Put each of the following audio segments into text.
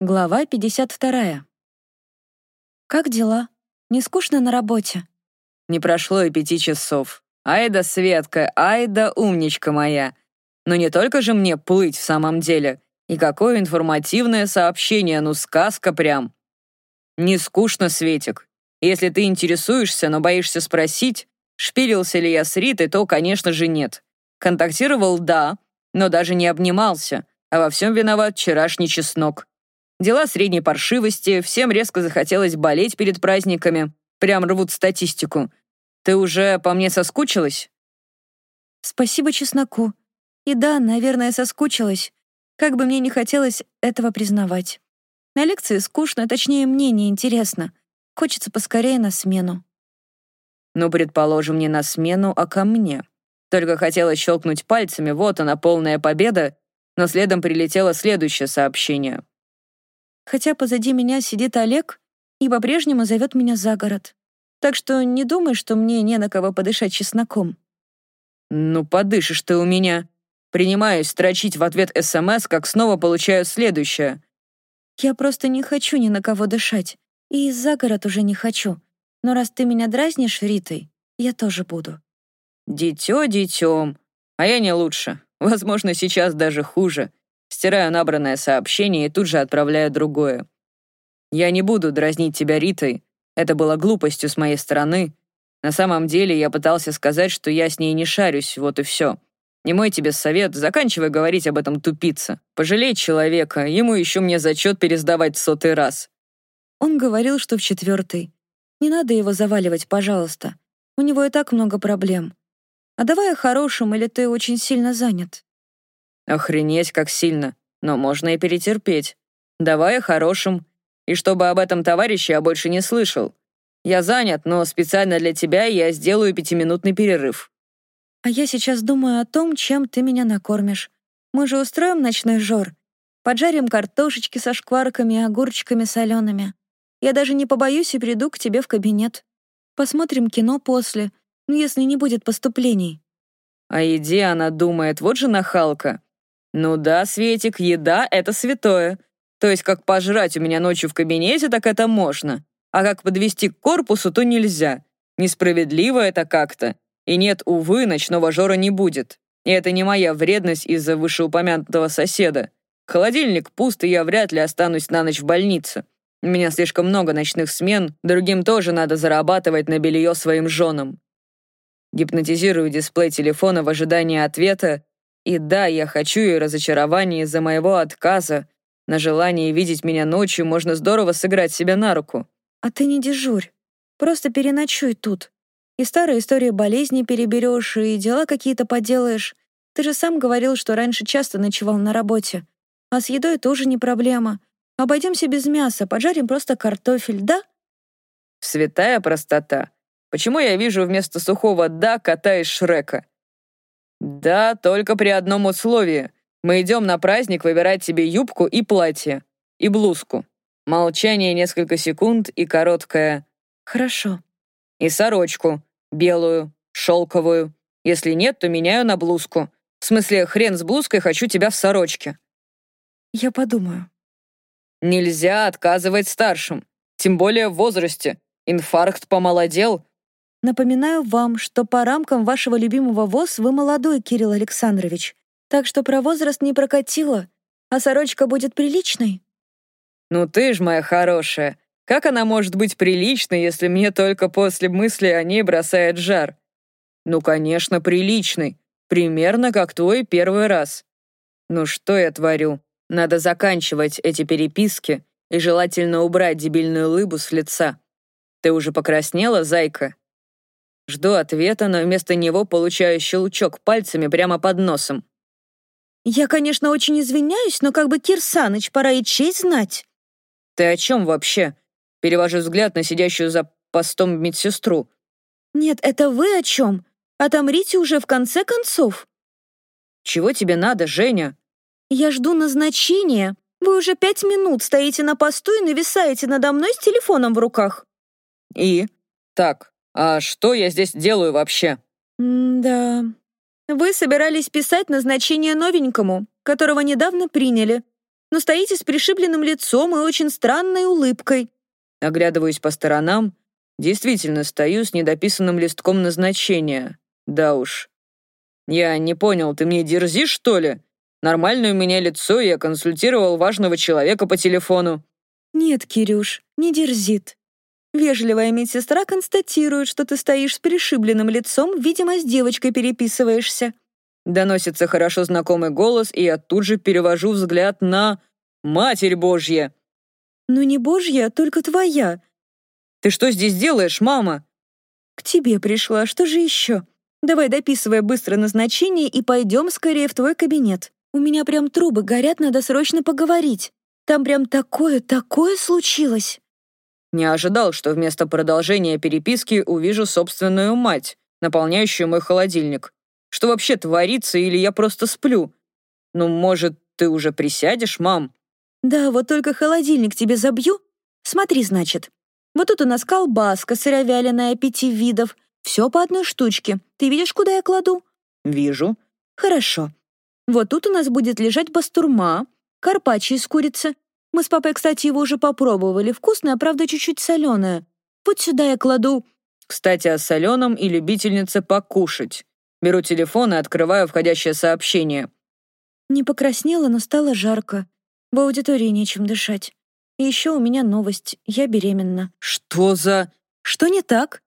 Глава 52. «Как дела? Не скучно на работе?» Не прошло и пяти часов. Айда, Светка, Айда, умничка моя. Но не только же мне плыть в самом деле. И какое информативное сообщение, ну сказка прям. Не скучно, Светик. Если ты интересуешься, но боишься спросить, шпилился ли я с Ритой, то, конечно же, нет. Контактировал, да, но даже не обнимался, а во всем виноват вчерашний чеснок. Дела средней паршивости, всем резко захотелось болеть перед праздниками. Прям рвут статистику. Ты уже по мне соскучилась? Спасибо чесноку. И да, наверное, соскучилась. Как бы мне не хотелось этого признавать. На лекции скучно, точнее, мне неинтересно. Хочется поскорее на смену. Ну, предположим, не на смену, а ко мне. Только хотела щелкнуть пальцами, вот она, полная победа, но следом прилетело следующее сообщение хотя позади меня сидит Олег и по-прежнему зовет меня за город. Так что не думай, что мне не на кого подышать чесноком. «Ну, подышишь ты у меня». Принимаюсь строчить в ответ СМС, как снова получаю следующее. «Я просто не хочу ни на кого дышать. И за город уже не хочу. Но раз ты меня дразнишь Ритой, я тоже буду». «Дитё детём. А я не лучше. Возможно, сейчас даже хуже. Стираю набранное сообщение и тут же отправляю другое. «Я не буду дразнить тебя Ритой. Это было глупостью с моей стороны. На самом деле я пытался сказать, что я с ней не шарюсь, вот и все. Не мой тебе совет, заканчивай говорить об этом тупица. Пожалей человека, ему еще мне зачет пересдавать сотый раз». Он говорил, что в четвертый. Не надо его заваливать, пожалуйста. У него и так много проблем. А давай о хорошем, или ты очень сильно занят? Охренеть, как сильно. Но можно и перетерпеть. Давай о хорошем. И чтобы об этом товарище я больше не слышал. Я занят, но специально для тебя я сделаю пятиминутный перерыв. А я сейчас думаю о том, чем ты меня накормишь. Мы же устроим ночной жор. Поджарим картошечки со шкварками и огурчиками солеными. Я даже не побоюсь и приду к тебе в кабинет. Посмотрим кино после, ну, если не будет поступлений. О еде она думает, вот же нахалка. «Ну да, Светик, еда — это святое. То есть как пожрать у меня ночью в кабинете, так это можно. А как подвести к корпусу, то нельзя. Несправедливо это как-то. И нет, увы, ночного жора не будет. И это не моя вредность из-за вышеупомянутого соседа. Холодильник пуст, и я вряд ли останусь на ночь в больнице. У меня слишком много ночных смен, другим тоже надо зарабатывать на белье своим женам. Гипнотизирую дисплей телефона в ожидании ответа, и да, я хочу и разочарование из-за моего отказа. На желание видеть меня ночью можно здорово сыграть себе на руку. А ты не дежурь. Просто переночуй тут. И старые истории болезни переберешь, и дела какие-то поделаешь. Ты же сам говорил, что раньше часто ночевал на работе. А с едой тоже не проблема. Обойдемся без мяса, поджарим просто картофель, да? Святая простота. Почему я вижу вместо сухого «да» кота из Шрека? «Да, только при одном условии. Мы идем на праздник выбирать себе юбку и платье. И блузку». Молчание несколько секунд и короткое «Хорошо». «И сорочку. Белую, шелковую. Если нет, то меняю на блузку. В смысле, хрен с блузкой, хочу тебя в сорочке». «Я подумаю». «Нельзя отказывать старшим. Тем более в возрасте. Инфаркт помолодел, Напоминаю вам, что по рамкам вашего любимого ВОЗ вы молодой, Кирилл Александрович, так что про возраст не прокатило, а сорочка будет приличной». «Ну ты ж моя хорошая, как она может быть приличной, если мне только после мысли о ней бросает жар?» «Ну, конечно, приличной, примерно как твой первый раз». «Ну что я творю? Надо заканчивать эти переписки и желательно убрать дебильную лыбу с лица. Ты уже покраснела, зайка?» Жду ответа, но вместо него получаю щелчок пальцами прямо под носом. «Я, конечно, очень извиняюсь, но как бы Кир Саныч, пора и честь знать». «Ты о чем вообще?» Перевожу взгляд на сидящую за постом медсестру. «Нет, это вы о чем? Отомрите уже в конце концов». «Чего тебе надо, Женя?» «Я жду назначения. Вы уже пять минут стоите на посту и нависаете надо мной с телефоном в руках». «И? Так, «А что я здесь делаю вообще?» «Да...» «Вы собирались писать назначение новенькому, которого недавно приняли. но стоите с пришибленным лицом и очень странной улыбкой». Оглядываюсь по сторонам. Действительно, стою с недописанным листком назначения. Да уж. Я не понял, ты мне дерзишь, что ли? Нормальное у меня лицо, я консультировал важного человека по телефону. Нет, Кирюш, не дерзит. Вежливая медсестра констатирует, что ты стоишь с пришибленным лицом, видимо, с девочкой переписываешься. Доносится хорошо знакомый голос, и я тут же перевожу взгляд на... Матерь Божья! Ну не Божья, только твоя. Ты что здесь делаешь, мама? К тебе пришла, что же еще? Давай дописывай быстро назначение и пойдем скорее в твой кабинет. У меня прям трубы горят, надо срочно поговорить. Там прям такое, такое случилось. Не ожидал, что вместо продолжения переписки увижу собственную мать, наполняющую мой холодильник. Что вообще творится, или я просто сплю? Ну, может, ты уже присядешь, мам? Да, вот только холодильник тебе забью. Смотри, значит. Вот тут у нас колбаска сыровяленая пяти видов. Все по одной штучке. Ты видишь, куда я кладу? Вижу. Хорошо. Вот тут у нас будет лежать бастурма, карпаччо из курицы. Мы с папой, кстати, его уже попробовали. Вкусное, правда, чуть-чуть соленое. Вот сюда я кладу... Кстати, о соленом и любительнице покушать. Беру телефон и открываю входящее сообщение. Не покраснела, но стало жарко. В аудитории нечем дышать. И еще у меня новость. Я беременна. Что за... Что не так?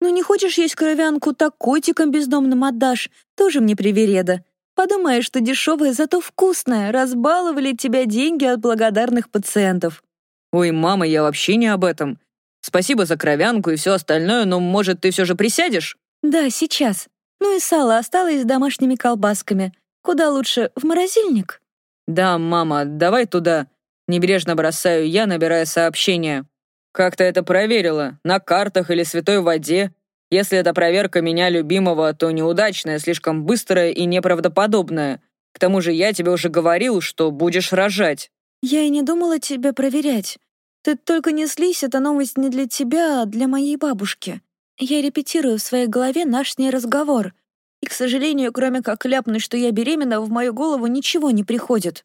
Ну не хочешь есть кровянку, так котикам бездомным отдашь. Тоже мне привереда. Подумаешь, что дешевое, зато вкусное. Разбаловали тебя деньги от благодарных пациентов. Ой, мама, я вообще не об этом. Спасибо за кровянку и все остальное, но, может, ты все же присядешь? Да, сейчас. Ну и сало осталось с домашними колбасками. Куда лучше, в морозильник? Да, мама, давай туда. Небрежно бросаю я, набирая сообщение. Как ты это проверила? На картах или святой воде? Если это проверка меня любимого, то неудачная, слишком быстрая и неправдоподобная. К тому же я тебе уже говорил, что будешь рожать». «Я и не думала тебя проверять. Ты только не слись, эта новость не для тебя, а для моей бабушки. Я репетирую в своей голове наш с ней разговор. И, к сожалению, кроме как ляпнуть, что я беременна, в мою голову ничего не приходит.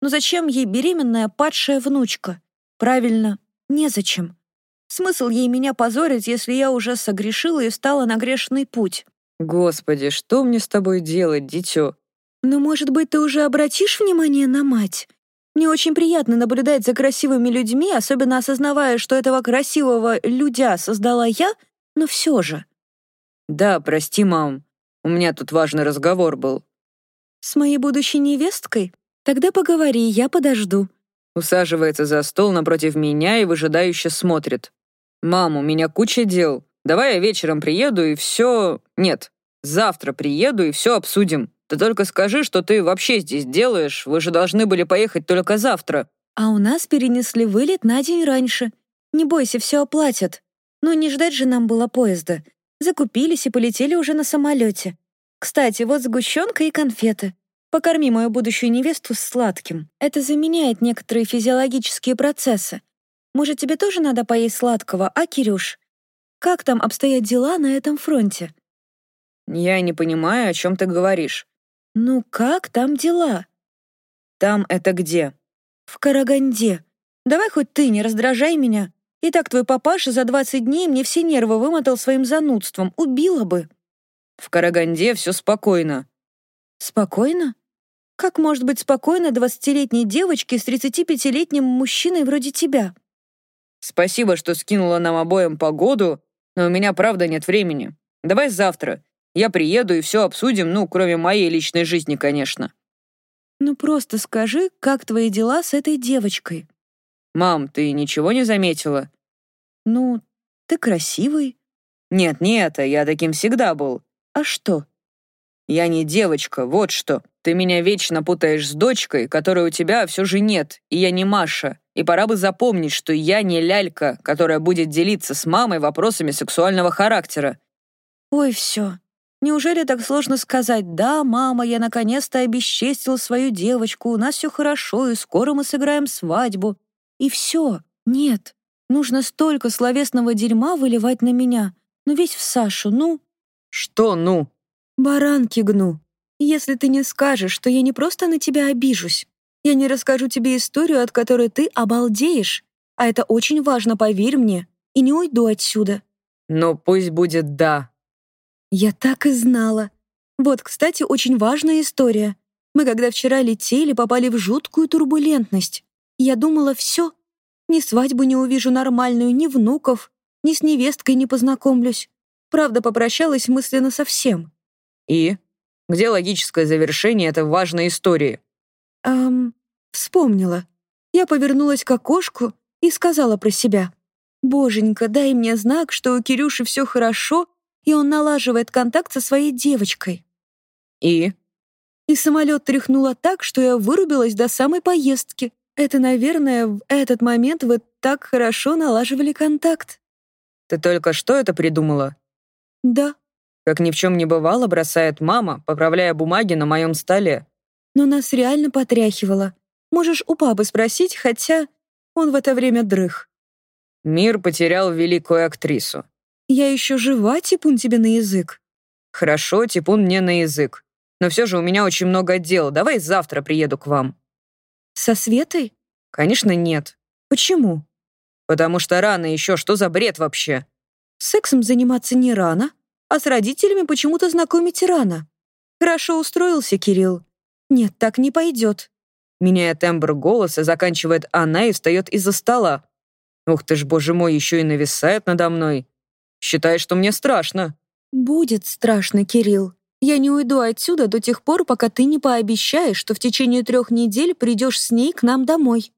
Но зачем ей беременная падшая внучка? Правильно, незачем. Смысл ей меня позорить, если я уже согрешила и встала на грешный путь? Господи, что мне с тобой делать, дитё? Ну, может быть, ты уже обратишь внимание на мать? Мне очень приятно наблюдать за красивыми людьми, особенно осознавая, что этого красивого людя создала я, но все же. Да, прости, мам. У меня тут важный разговор был. С моей будущей невесткой? Тогда поговори, я подожду. Усаживается за стол напротив меня и выжидающе смотрит. «Мам, у меня куча дел. Давай я вечером приеду и все... Нет, завтра приеду и все обсудим. Ты только скажи, что ты вообще здесь делаешь. Вы же должны были поехать только завтра». «А у нас перенесли вылет на день раньше. Не бойся, все оплатят. Но не ждать же нам было поезда. Закупились и полетели уже на самолете. Кстати, вот сгущенка и конфеты. Покорми мою будущую невесту сладким. Это заменяет некоторые физиологические процессы. Может, тебе тоже надо поесть сладкого, а, Кирюш? Как там обстоят дела на этом фронте?» «Я не понимаю, о чем ты говоришь». «Ну как там дела?» «Там это где?» «В Караганде. Давай хоть ты, не раздражай меня. И так твой папаша за 20 дней мне все нервы вымотал своим занудством. Убила бы». «В Караганде все спокойно». «Спокойно? Как может быть спокойно двадцатилетней девочке с 35-летним мужчиной вроде тебя?» Спасибо, что скинула нам обоим погоду, но у меня правда нет времени. Давай завтра. Я приеду и все обсудим, ну, кроме моей личной жизни, конечно. Ну просто скажи, как твои дела с этой девочкой? Мам, ты ничего не заметила? Ну, ты красивый. Нет, не это, я таким всегда был. А что? Я не девочка, вот что. Ты меня вечно путаешь с дочкой, которой у тебя все же нет, и я не Маша. И пора бы запомнить, что я не лялька, которая будет делиться с мамой вопросами сексуального характера. Ой, все. Неужели так сложно сказать «Да, мама, я наконец-то обесчестил свою девочку, у нас все хорошо, и скоро мы сыграем свадьбу». И все. Нет. Нужно столько словесного дерьма выливать на меня. Ну весь в Сашу, ну. Что «ну»? Баранки гну. Если ты не скажешь, что я не просто на тебя обижусь, Я не расскажу тебе историю, от которой ты обалдеешь. А это очень важно, поверь мне. И не уйду отсюда. Ну, пусть будет «да». Я так и знала. Вот, кстати, очень важная история. Мы, когда вчера летели, попали в жуткую турбулентность. Я думала, все. Ни свадьбы не увижу нормальную, ни внуков, ни с невесткой не познакомлюсь. Правда, попрощалась мысленно совсем. И? Где логическое завершение этой важной истории? Эм, вспомнила. Я повернулась к окошку и сказала про себя. «Боженька, дай мне знак, что у Кирюши все хорошо, и он налаживает контакт со своей девочкой». И? И самолет тряхнуло так, что я вырубилась до самой поездки. Это, наверное, в этот момент вы так хорошо налаживали контакт. Ты только что это придумала? Да. Как ни в чем не бывало, бросает мама, поправляя бумаги на моем столе. Но нас реально потряхивало. Можешь у папы спросить, хотя он в это время дрых. Мир потерял великую актрису. Я еще жива, типун тебе на язык. Хорошо, типун мне на язык. Но все же у меня очень много дел. Давай завтра приеду к вам. Со Светой? Конечно, нет. Почему? Потому что рано еще. Что за бред вообще? Сексом заниматься не рано, а с родителями почему-то знакомить рано. Хорошо устроился Кирилл. Нет, так не пойдет. Меняя тембр голоса, заканчивает она и встает из-за стола. Ух ты ж, боже мой, еще и нависает надо мной. Считает, что мне страшно. Будет страшно, Кирилл. Я не уйду отсюда до тех пор, пока ты не пообещаешь, что в течение трех недель придешь с ней к нам домой.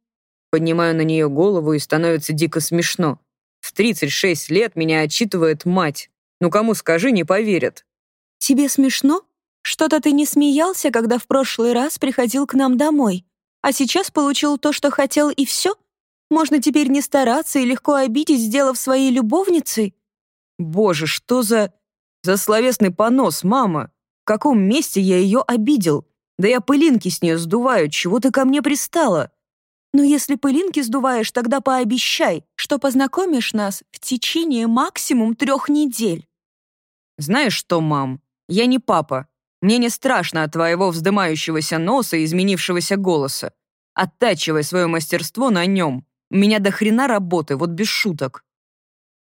Поднимаю на нее голову и становится дико смешно. В 36 лет меня отчитывает мать. Ну кому скажи, не поверят. Тебе смешно? Что-то ты не смеялся, когда в прошлый раз приходил к нам домой. А сейчас получил то, что хотел, и все? Можно теперь не стараться и легко обидеть, сделав своей любовницей? Боже, что за... за словесный понос, мама? В каком месте я ее обидел? Да я пылинки с нее сдуваю, чего ты ко мне пристала? Но если пылинки сдуваешь, тогда пообещай, что познакомишь нас в течение максимум трех недель. Знаешь что, мам, я не папа. Мне не страшно от твоего вздымающегося носа и изменившегося голоса. Оттачивай свое мастерство на нем. У меня до хрена работы, вот без шуток.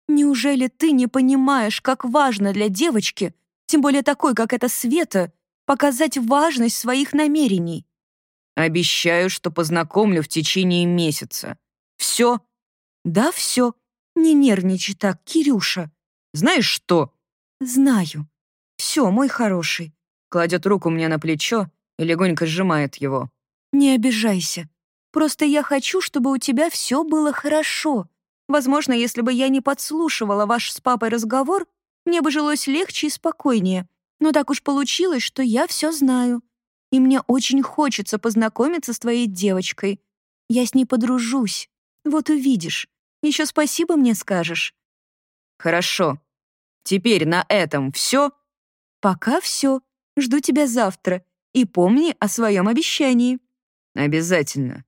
Неужели ты не понимаешь, как важно для девочки, тем более такой, как эта Света, показать важность своих намерений? Обещаю, что познакомлю в течение месяца. Все? Да, все. Не нервничай так, Кирюша. Знаешь что? Знаю. Все, мой хороший. Кладет руку мне на плечо и легонько сжимает его. Не обижайся. Просто я хочу, чтобы у тебя все было хорошо. Возможно, если бы я не подслушивала ваш с папой разговор, мне бы жилось легче и спокойнее. Но так уж получилось, что я все знаю и мне очень хочется познакомиться с твоей девочкой. Я с ней подружусь. Вот увидишь. Еще спасибо мне скажешь». «Хорошо. Теперь на этом все?» «Пока все. Жду тебя завтра. И помни о своем обещании». «Обязательно».